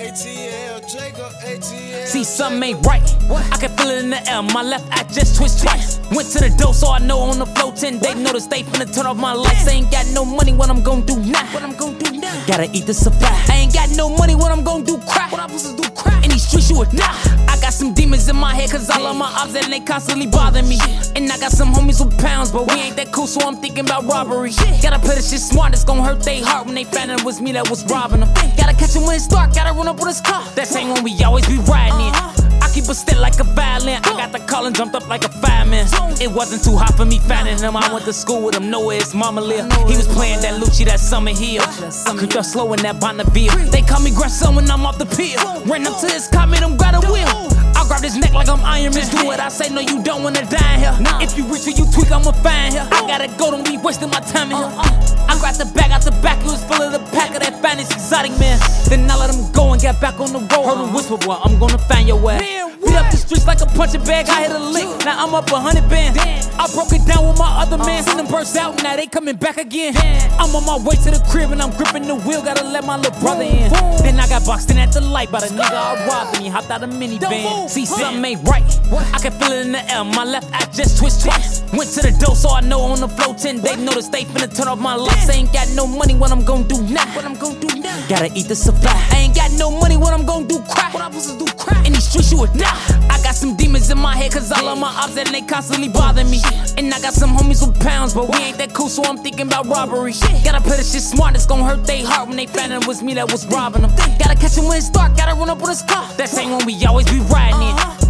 ATL, Jacob ATL. See, something ain't right. I can feel it in the air. My left eye just twitched twice. Went to the door, so I know on the floor 10 they notice they finna turn off my lights. I ain't got no money, what I'm gonna do now? What I'm gonna do now? Gotta eat the supply. I ain't got no money, what I'm gonna do? Crack. What I'm supposed to do? Crack. In these streets, you would die. Some demons in my head, cause all of my ops and they constantly bother me. And I got some homies with pounds, but we ain't that cool, so I'm thinking about robbery. Gotta play this shit smart, it's gonna hurt they heart when they out it was me that was robbing them. Gotta catch him when it's dark, gotta run up with his car. That same one we always be riding in. I keep a stick like a violin. I got the call and jumped up like a fireman. It wasn't too hot for me finding him. I went to school with him, know where his mama live. He was playing that Lucci that summer hill. I could just slow in that Bonneville. They call me grandson when I'm off the pill. Ran up to his car, made him grab a wheel. I grab his neck like I'm Iron Man. Do what I say, no, you don't wanna die here. If you reach or you tweak, I'ma find here. I gotta go, don't be wasting my time in here. Uh-uh. I grabbed the bag out the back, it was full of the pack of that finest exotic man. Then I let him go and get back on the road. Heard him whisper, boy, I'm gonna find your ass. Beat up the streets like a punching bag, I hit a lick. Now I'm up a hundred bands. I broke it down with my other man. Uh-huh. Seen them burst out, now they coming back again. I'm on my way to the crib and I'm gripping the wheel, gotta let my little brother in. Then I got boxed in at the light by the nigga I robbed and he hopped out a minivan. See, something ain't right. I can feel it in the air, my left eye just twitched twice. Went to the door, so I know on the floor 10 they notice they finna turn off my lights. I ain't got no money, what I'm gonna do now? What I'm gonna do now? Gotta eat the supply. I ain't got no money, what I'm gonna do? Crack. What I'm supposed to do? Crack. In these streets, you would die. In my head, cause all of my ops and they constantly bother me. And I got some homies with pounds, but we ain't that cool, so I'm thinking about robbery. Gotta play this shit smart, it's gonna hurt they heart when they find it was me that was robbing them. Gotta catch him when it's dark, gotta run up with his car. That same one we always be riding in.